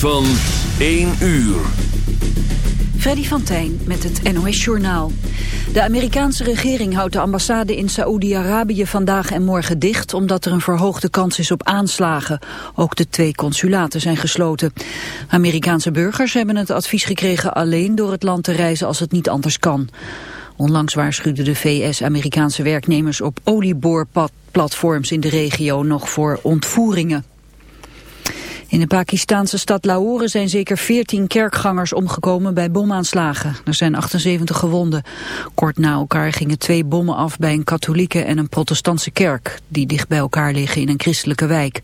Van 1 uur. Freddy van Tijn met het NOS-journaal. De Amerikaanse regering houdt de ambassade in Saoedi-Arabië vandaag en morgen dicht... omdat er een verhoogde kans is op aanslagen. Ook de twee consulaten zijn gesloten. Amerikaanse burgers hebben het advies gekregen alleen door het land te reizen als het niet anders kan. Onlangs waarschuwden de VS Amerikaanse werknemers op olieboorplatforms in de regio nog voor ontvoeringen. In de Pakistanse stad Lahore zijn zeker 14 kerkgangers omgekomen bij bomaanslagen. Er zijn 78 gewonden. Kort na elkaar gingen twee bommen af bij een katholieke en een protestantse kerk, die dicht bij elkaar liggen in een christelijke wijk.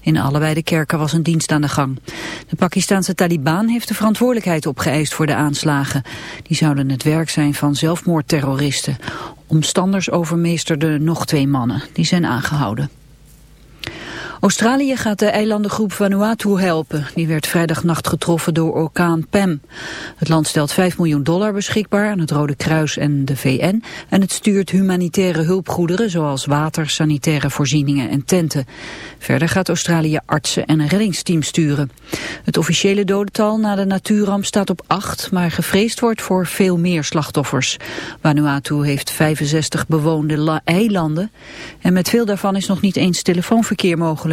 In allebei de kerken was een dienst aan de gang. De Pakistanse Taliban heeft de verantwoordelijkheid opgeëist voor de aanslagen. Die zouden het werk zijn van zelfmoordterroristen. Omstanders overmeesterden nog twee mannen. Die zijn aangehouden. Australië gaat de eilandengroep Vanuatu helpen. Die werd vrijdagnacht getroffen door orkaan Pam. Het land stelt 5 miljoen dollar beschikbaar aan het Rode Kruis en de VN. En het stuurt humanitaire hulpgoederen zoals water, sanitaire voorzieningen en tenten. Verder gaat Australië artsen en een reddingsteam sturen. Het officiële dodental na de natuurramp staat op 8, maar gevreesd wordt voor veel meer slachtoffers. Vanuatu heeft 65 bewoonde eilanden en met veel daarvan is nog niet eens telefoonverkeer mogelijk.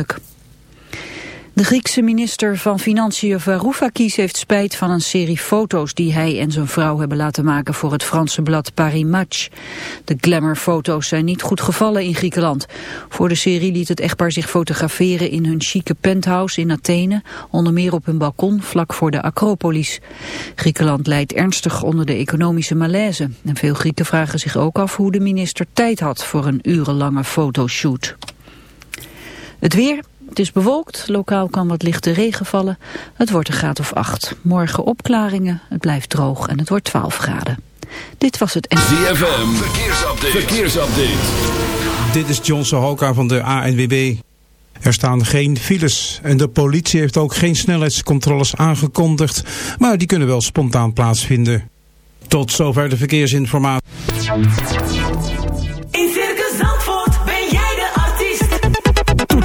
De Griekse minister van Financiën Varoufakis heeft spijt van een serie foto's die hij en zijn vrouw hebben laten maken voor het Franse blad Paris Match. De glamourfoto's zijn niet goed gevallen in Griekenland. Voor de serie liet het echtpaar zich fotograferen in hun chique penthouse in Athene, onder meer op hun balkon vlak voor de Acropolis. Griekenland leidt ernstig onder de economische malaise en veel Grieken vragen zich ook af hoe de minister tijd had voor een urenlange fotoshoot. Het weer, het is bewolkt, lokaal kan wat lichte regen vallen. Het wordt een graad of 8. Morgen opklaringen, het blijft droog en het wordt 12 graden. Dit was het... ZFM, verkeersupdate. verkeersupdate. Dit is John Sohoka van de ANWB. Er staan geen files en de politie heeft ook geen snelheidscontroles aangekondigd. Maar die kunnen wel spontaan plaatsvinden. Tot zover de verkeersinformatie.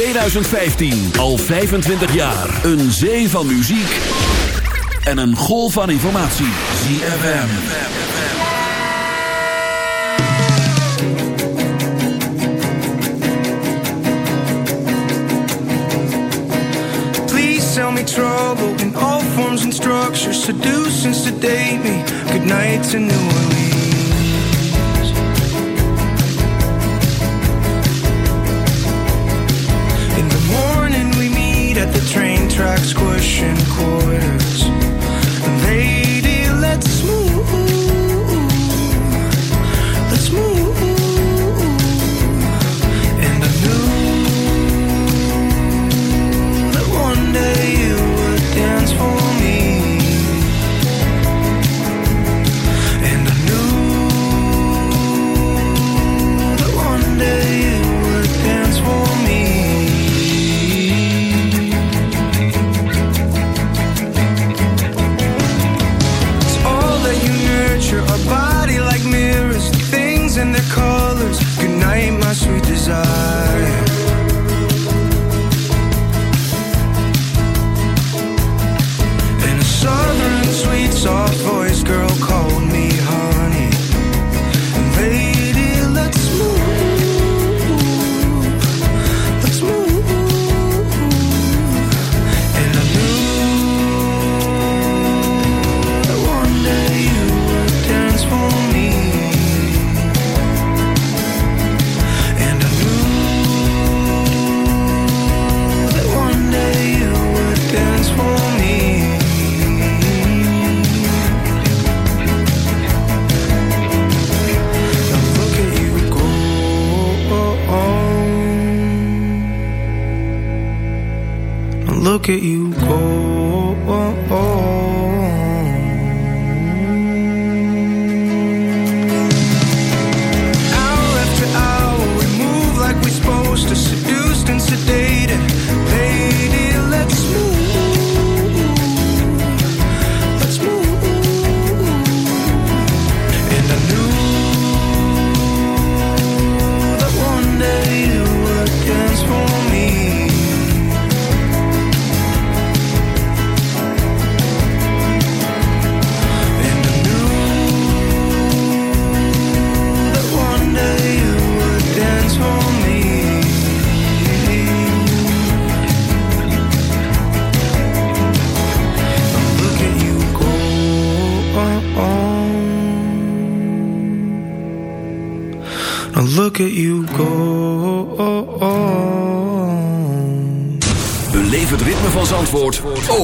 2015. Al 25 jaar. Een zee van muziek. En een golf van informatie. ZFM. Please sell me trouble in all forms and structures. Seduce and sedate me. Good night to New Orleans. squishing quarters.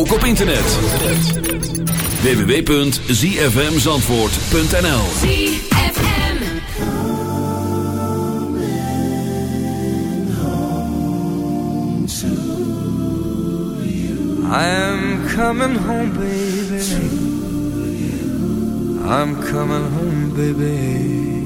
Ook op internet. www.zfmzandvoort.nl I'm coming home, baby. I'm coming home, baby.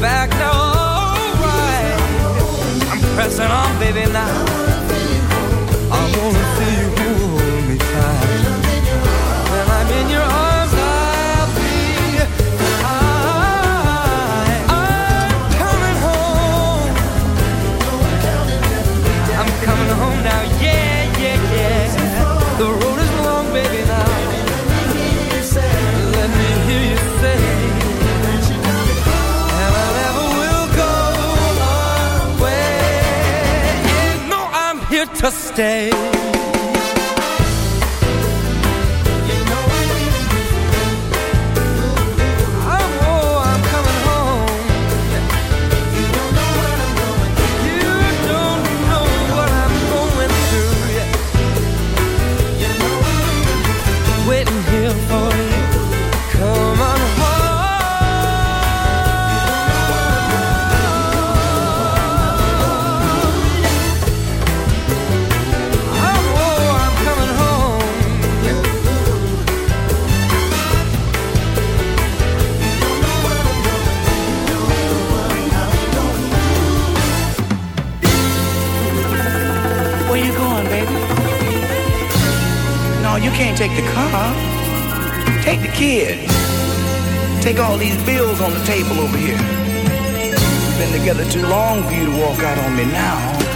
Back now, alright. I'm pressing on, baby, now. To stay. Take the car. Take the kid. Take all these bills on the table over here. We've been together too long for you to walk out on me now.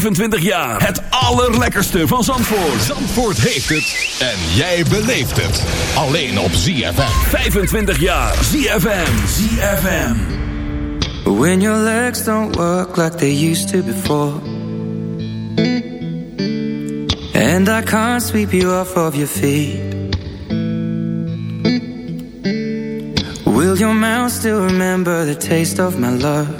25 jaar. Het allerlekkerste van Zandvoort. Zandvoort heeft het. En jij beleeft het. Alleen op ZFM. 25 jaar. ZFM. ZFM. When your legs don't work like they used to before. And I can't sweep you off of your feet. Will your mouth still remember the taste of my love?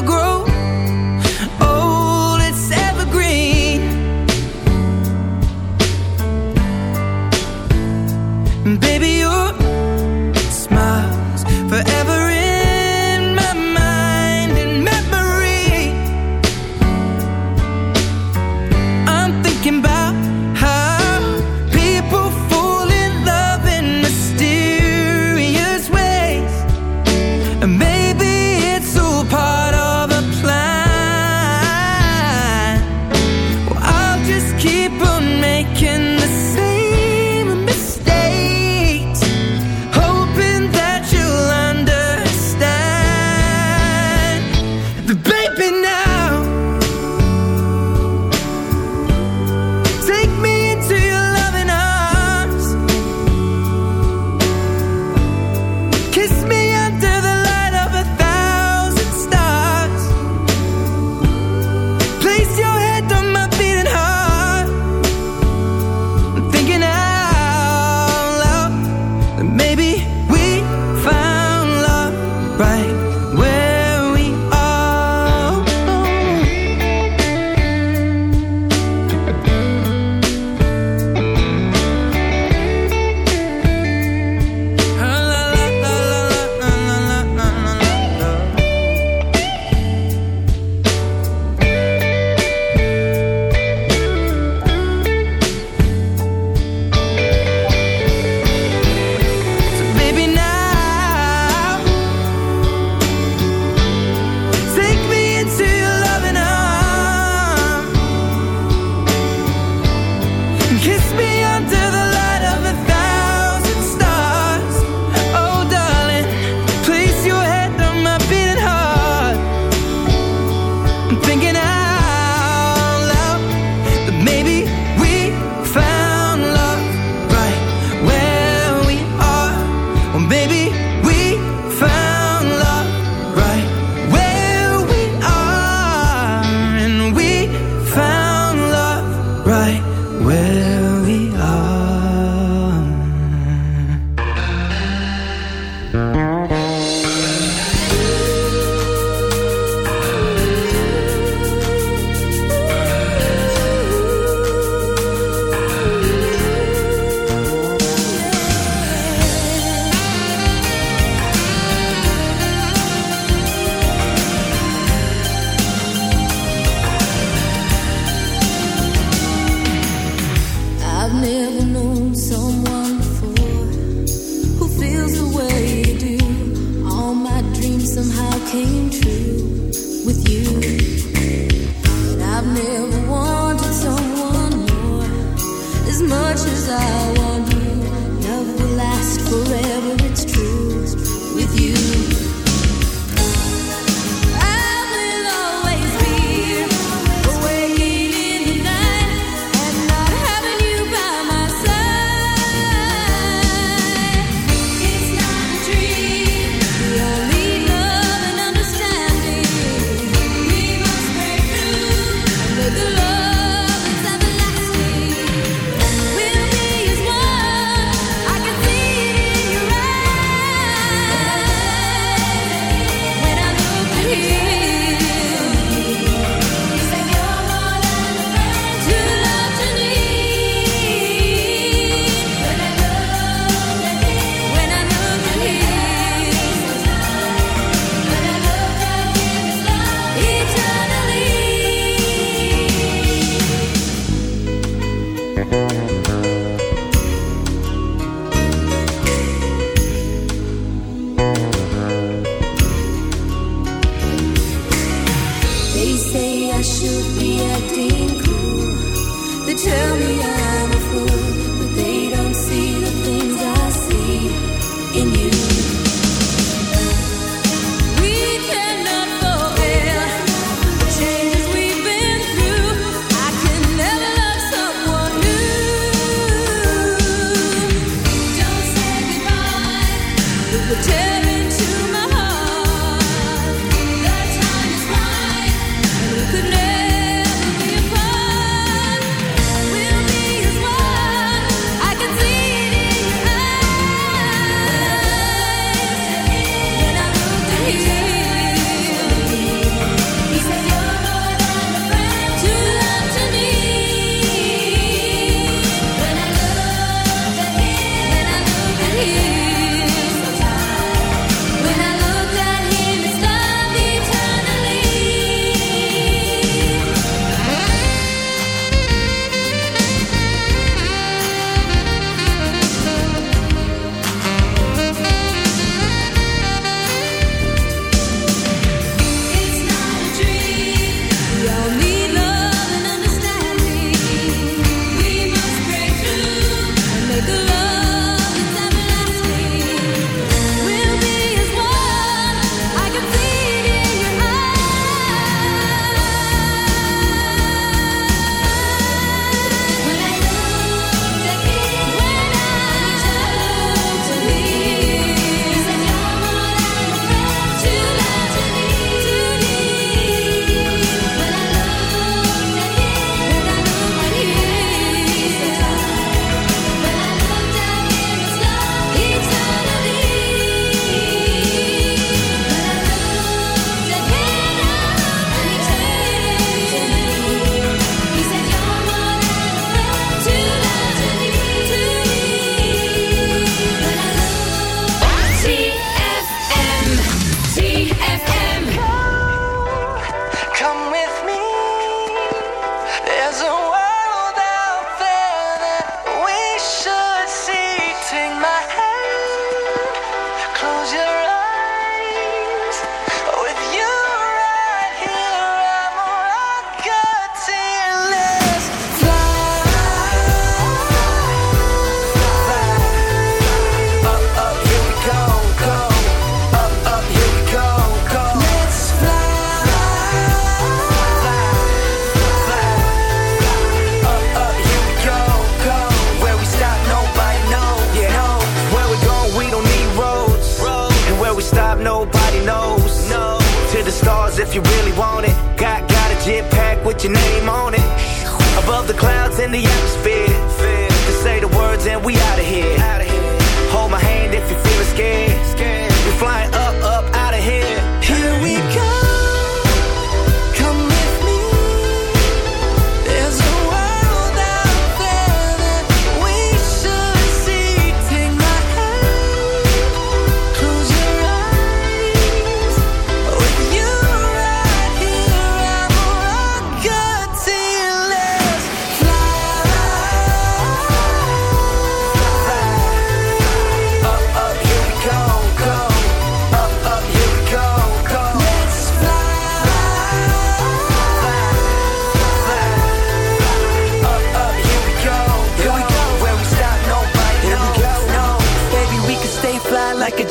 I should be acting cool. They tell me I'm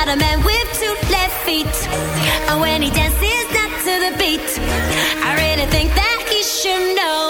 I a man with two left feet. And when he dances not to the beat, I really think that he should know